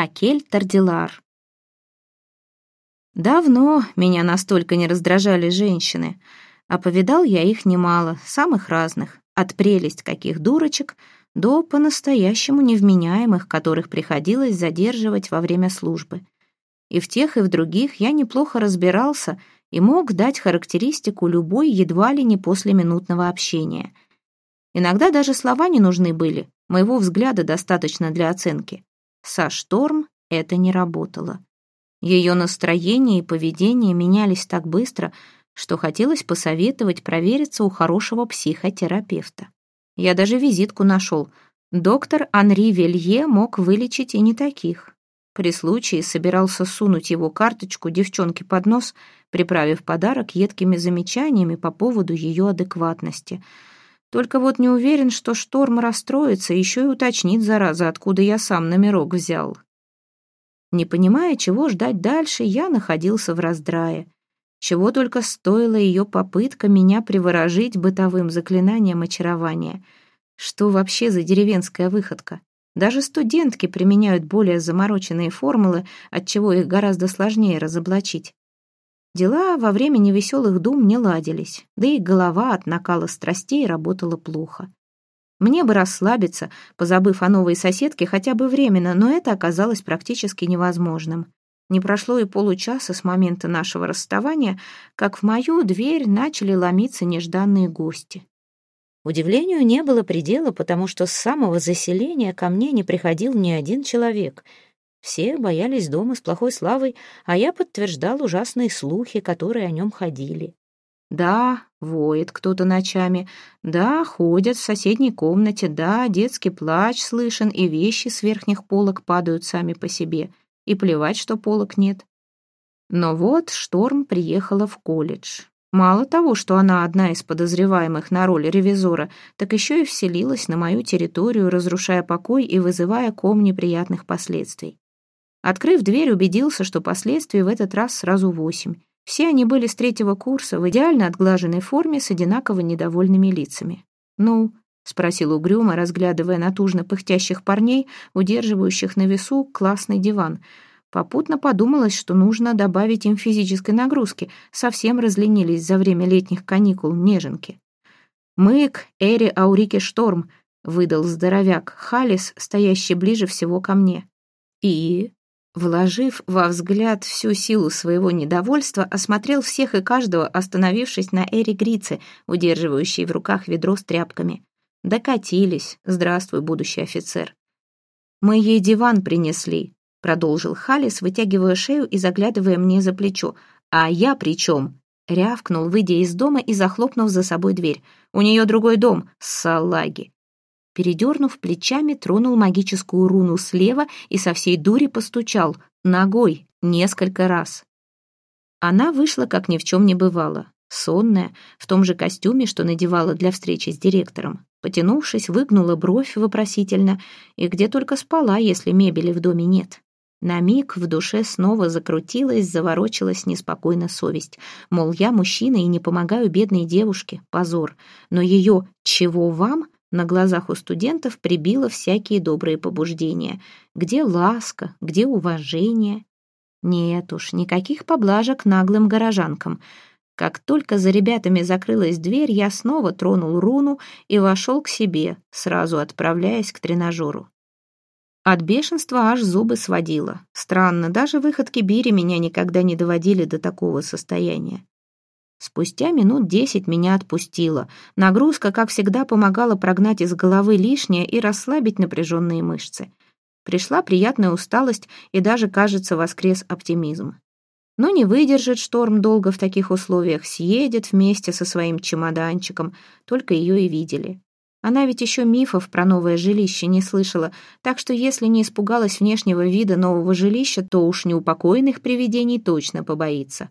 Акель Тардилар. Давно меня настолько не раздражали женщины, а повидал я их немало, самых разных, от прелесть каких дурочек до по-настоящему невменяемых, которых приходилось задерживать во время службы. И в тех, и в других я неплохо разбирался и мог дать характеристику любой едва ли не после минутного общения. Иногда даже слова не нужны были, моего взгляда достаточно для оценки. Со Шторм это не работало. Ее настроение и поведение менялись так быстро, что хотелось посоветовать провериться у хорошего психотерапевта. Я даже визитку нашел. Доктор Анри Велье мог вылечить и не таких. При случае собирался сунуть его карточку девчонке под нос, приправив подарок едкими замечаниями по поводу ее адекватности. Только вот не уверен, что шторм расстроится, еще и уточнит, зараза, откуда я сам номерок взял. Не понимая, чего ждать дальше, я находился в раздрае. Чего только стоила ее попытка меня приворожить бытовым заклинанием очарования. Что вообще за деревенская выходка? Даже студентки применяют более замороченные формулы, отчего их гораздо сложнее разоблачить. Дела во время невеселых дум не ладились, да и голова от накала страстей работала плохо. Мне бы расслабиться, позабыв о новой соседке хотя бы временно, но это оказалось практически невозможным. Не прошло и получаса с момента нашего расставания, как в мою дверь начали ломиться нежданные гости. Удивлению не было предела, потому что с самого заселения ко мне не приходил ни один человек. Все боялись дома с плохой славой, а я подтверждал ужасные слухи, которые о нем ходили. Да, воет кто-то ночами, да, ходят в соседней комнате, да, детский плач слышен, и вещи с верхних полок падают сами по себе, и плевать, что полок нет. Но вот Шторм приехала в колледж. Мало того, что она одна из подозреваемых на роль ревизора, так еще и вселилась на мою территорию, разрушая покой и вызывая ком неприятных последствий. Открыв дверь, убедился, что последствий в этот раз сразу восемь. Все они были с третьего курса, в идеально отглаженной форме с одинаково недовольными лицами. «Ну?» — спросил угрюмо, разглядывая натужно пыхтящих парней, удерживающих на весу классный диван — Попутно подумалось, что нужно добавить им физической нагрузки. Совсем разленились за время летних каникул неженки. «Мык, Эри Аурике Шторм», — выдал здоровяк Халис, стоящий ближе всего ко мне. И, вложив во взгляд всю силу своего недовольства, осмотрел всех и каждого, остановившись на Эри Грице, удерживающей в руках ведро с тряпками. Докатились. Здравствуй, будущий офицер. Мы ей диван принесли, — продолжил Халис, вытягивая шею и заглядывая мне за плечо. «А я при чем?» — рявкнул, выйдя из дома и захлопнув за собой дверь. «У нее другой дом, салаги!» Передернув плечами, тронул магическую руну слева и со всей дури постучал, ногой, несколько раз. Она вышла, как ни в чем не бывало, сонная, в том же костюме, что надевала для встречи с директором. Потянувшись, выгнула бровь вопросительно, и где только спала, если мебели в доме нет. На миг в душе снова закрутилась, заворочилась неспокойно совесть. Мол, я мужчина и не помогаю бедной девушке. Позор. Но ее «чего вам?» На глазах у студентов прибило всякие добрые побуждения. Где ласка, где уважение? Нет уж, никаких поблажек наглым горожанкам. Как только за ребятами закрылась дверь, я снова тронул руну и вошел к себе, сразу отправляясь к тренажеру. От бешенства аж зубы сводило. Странно, даже выходки Бири меня никогда не доводили до такого состояния. Спустя минут десять меня отпустило. Нагрузка, как всегда, помогала прогнать из головы лишнее и расслабить напряженные мышцы. Пришла приятная усталость и даже, кажется, воскрес оптимизм. Но не выдержит шторм долго в таких условиях, съедет вместе со своим чемоданчиком, только ее и видели. Она ведь еще мифов про новое жилище не слышала, так что если не испугалась внешнего вида нового жилища, то уж неупокоенных привидений точно побоится.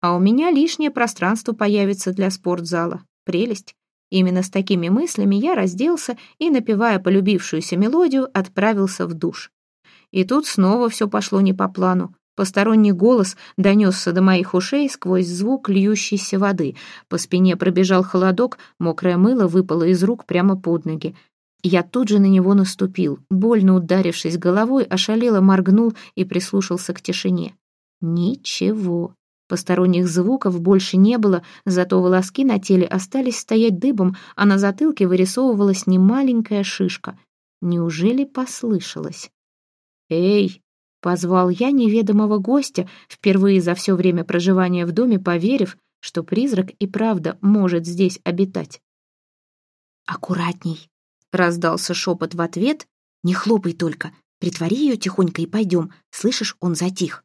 А у меня лишнее пространство появится для спортзала. Прелесть. Именно с такими мыслями я разделся и, напевая полюбившуюся мелодию, отправился в душ. И тут снова все пошло не по плану. Посторонний голос донесся до моих ушей сквозь звук льющейся воды. По спине пробежал холодок, мокрое мыло выпало из рук прямо под ноги. Я тут же на него наступил, больно ударившись головой, ошалело моргнул и прислушался к тишине. Ничего. Посторонних звуков больше не было, зато волоски на теле остались стоять дыбом, а на затылке вырисовывалась немаленькая шишка. Неужели послышалось? «Эй!» — позвал я неведомого гостя, впервые за все время проживания в доме поверив, что призрак и правда может здесь обитать. «Аккуратней!» — раздался шепот в ответ. «Не хлопай только, притвори ее тихонько и пойдем. Слышишь, он затих».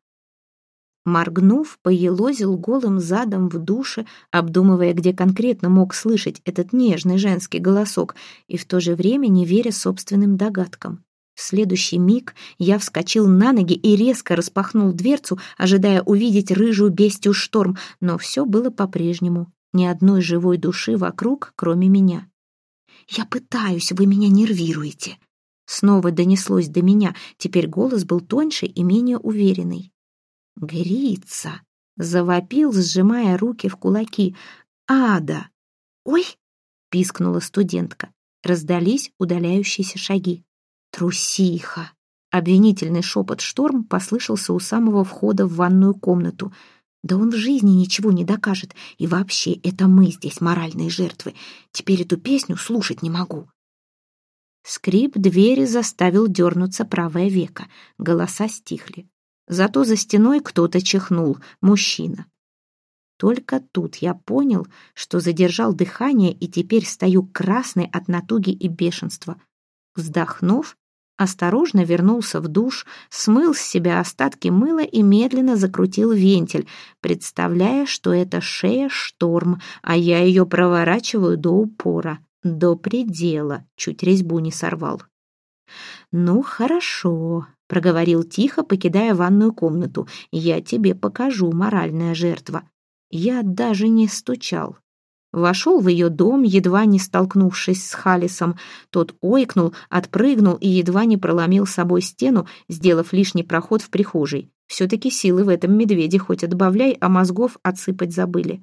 Моргнув, поелозил голым задом в душе, обдумывая, где конкретно мог слышать этот нежный женский голосок, и в то же время не веря собственным догадкам. В следующий миг я вскочил на ноги и резко распахнул дверцу, ожидая увидеть рыжую бестию шторм, но все было по-прежнему. Ни одной живой души вокруг, кроме меня. «Я пытаюсь, вы меня нервируете!» Снова донеслось до меня, теперь голос был тоньше и менее уверенный. «Грица!» — завопил, сжимая руки в кулаки. «Ада!» «Ой!» — пискнула студентка. Раздались удаляющиеся шаги. «Трусиха!» Обвинительный шепот шторм послышался у самого входа в ванную комнату. «Да он в жизни ничего не докажет. И вообще, это мы здесь моральные жертвы. Теперь эту песню слушать не могу». Скрип двери заставил дернуться правое веко. Голоса стихли. Зато за стеной кто-то чихнул, мужчина. Только тут я понял, что задержал дыхание и теперь стою красный от натуги и бешенства. Вздохнув, осторожно вернулся в душ, смыл с себя остатки мыла и медленно закрутил вентиль, представляя, что это шея шторм, а я ее проворачиваю до упора, до предела, чуть резьбу не сорвал. «Ну, хорошо», — проговорил тихо, покидая ванную комнату. «Я тебе покажу, моральная жертва». Я даже не стучал. Вошел в ее дом, едва не столкнувшись с Халисом. Тот ойкнул, отпрыгнул и едва не проломил собой стену, сделав лишний проход в прихожей. Все-таки силы в этом медведе хоть отбавляй, а мозгов отсыпать забыли.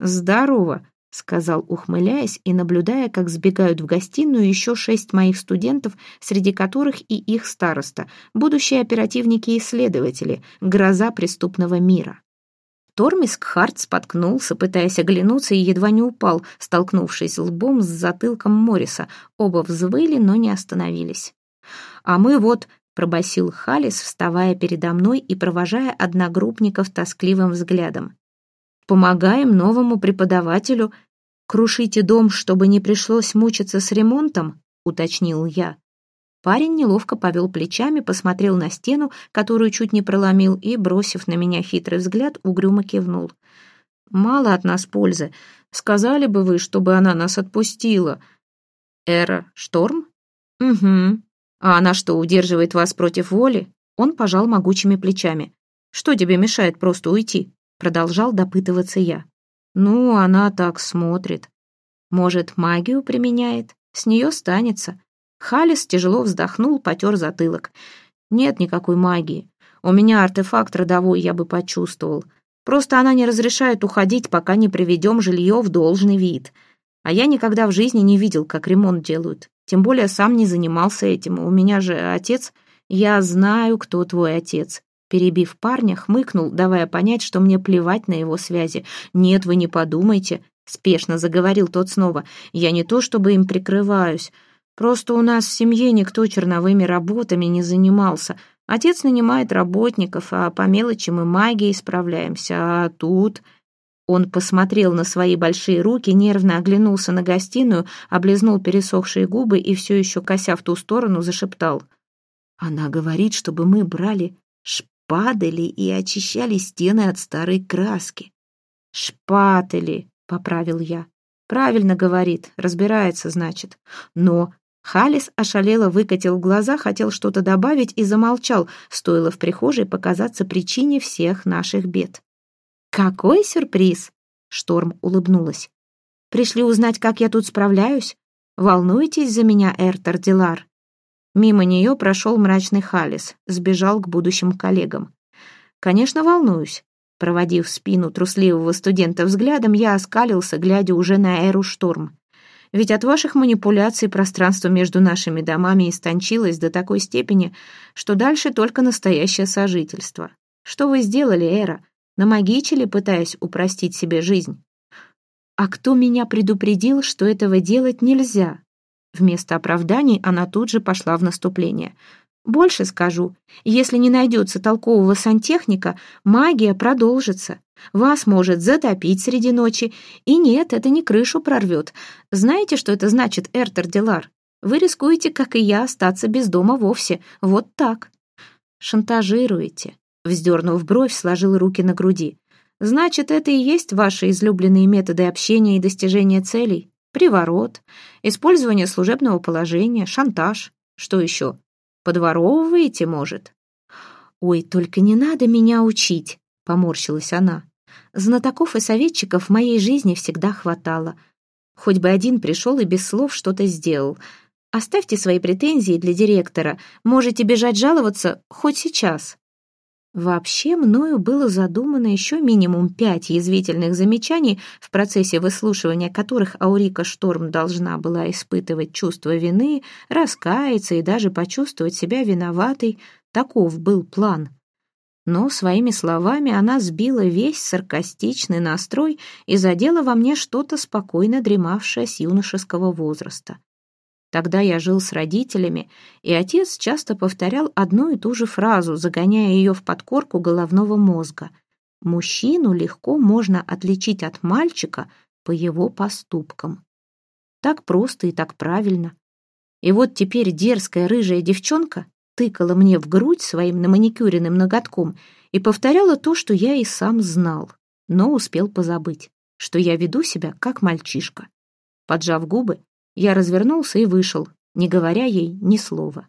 «Здорово!» — сказал, ухмыляясь и наблюдая, как сбегают в гостиную еще шесть моих студентов, среди которых и их староста, будущие оперативники и исследователи, гроза преступного мира. Тормиск Харт споткнулся, пытаясь оглянуться, и едва не упал, столкнувшись лбом с затылком Морриса. Оба взвыли, но не остановились. «А мы вот...» — пробасил Халис, вставая передо мной и провожая одногруппников тоскливым взглядом. Помогаем новому преподавателю. Крушите дом, чтобы не пришлось мучиться с ремонтом, уточнил я. Парень неловко повел плечами, посмотрел на стену, которую чуть не проломил, и, бросив на меня хитрый взгляд, угрюмо кивнул. «Мало от нас пользы. Сказали бы вы, чтобы она нас отпустила». «Эра, шторм?» «Угу. А она что, удерживает вас против воли?» Он пожал могучими плечами. «Что тебе мешает просто уйти?» Продолжал допытываться я. Ну, она так смотрит. Может, магию применяет? С нее станется. Халис тяжело вздохнул, потер затылок. Нет никакой магии. У меня артефакт родовой, я бы почувствовал. Просто она не разрешает уходить, пока не приведем жилье в должный вид. А я никогда в жизни не видел, как ремонт делают. Тем более сам не занимался этим. У меня же отец... Я знаю, кто твой отец. Перебив парня, хмыкнул, давая понять, что мне плевать на его связи. «Нет, вы не подумайте», — спешно заговорил тот снова. «Я не то чтобы им прикрываюсь. Просто у нас в семье никто черновыми работами не занимался. Отец нанимает работников, а по мелочи мы магией справляемся. А тут...» Он посмотрел на свои большие руки, нервно оглянулся на гостиную, облизнул пересохшие губы и все еще, кося в ту сторону, зашептал. «Она говорит, чтобы мы брали падали и очищали стены от старой краски. «Шпатели», — поправил я. «Правильно говорит, разбирается, значит. Но...» Халис ошалело выкатил глаза, хотел что-то добавить и замолчал, стоило в прихожей показаться причине всех наших бед. «Какой сюрприз!» — Шторм улыбнулась. «Пришли узнать, как я тут справляюсь? Волнуетесь за меня, Эртер Дилар?» Мимо нее прошел мрачный Халис, сбежал к будущим коллегам. «Конечно, волнуюсь». Проводив спину трусливого студента взглядом, я оскалился, глядя уже на Эру Шторм. Ведь от ваших манипуляций пространство между нашими домами истончилось до такой степени, что дальше только настоящее сожительство. Что вы сделали, Эра? Намагичили, пытаясь упростить себе жизнь? А кто меня предупредил, что этого делать нельзя? Вместо оправданий она тут же пошла в наступление. Больше скажу, если не найдется толкового сантехника, магия продолжится. Вас может затопить среди ночи. И нет, это не крышу прорвет. Знаете, что это значит, Эртер Делар? Вы рискуете, как и я, остаться без дома вовсе. Вот так. Шантажируете. Вздернув бровь, сложил руки на груди. Значит, это и есть ваши излюбленные методы общения и достижения целей? Приворот, использование служебного положения, шантаж. Что еще? Подворовываете, может? Ой, только не надо меня учить, поморщилась она. Знатоков и советчиков в моей жизни всегда хватало. Хоть бы один пришел и без слов что-то сделал. Оставьте свои претензии для директора. Можете бежать жаловаться хоть сейчас. Вообще, мною было задумано еще минимум пять язвительных замечаний, в процессе выслушивания которых Аурика Шторм должна была испытывать чувство вины, раскаяться и даже почувствовать себя виноватой. Таков был план. Но своими словами она сбила весь саркастичный настрой и задела во мне что-то спокойно дремавшее с юношеского возраста. Тогда я жил с родителями, и отец часто повторял одну и ту же фразу, загоняя ее в подкорку головного мозга. Мужчину легко можно отличить от мальчика по его поступкам. Так просто и так правильно. И вот теперь дерзкая рыжая девчонка тыкала мне в грудь своим наманикюренным ноготком и повторяла то, что я и сам знал, но успел позабыть, что я веду себя как мальчишка. Поджав губы, я развернулся и вышел, не говоря ей ни слова.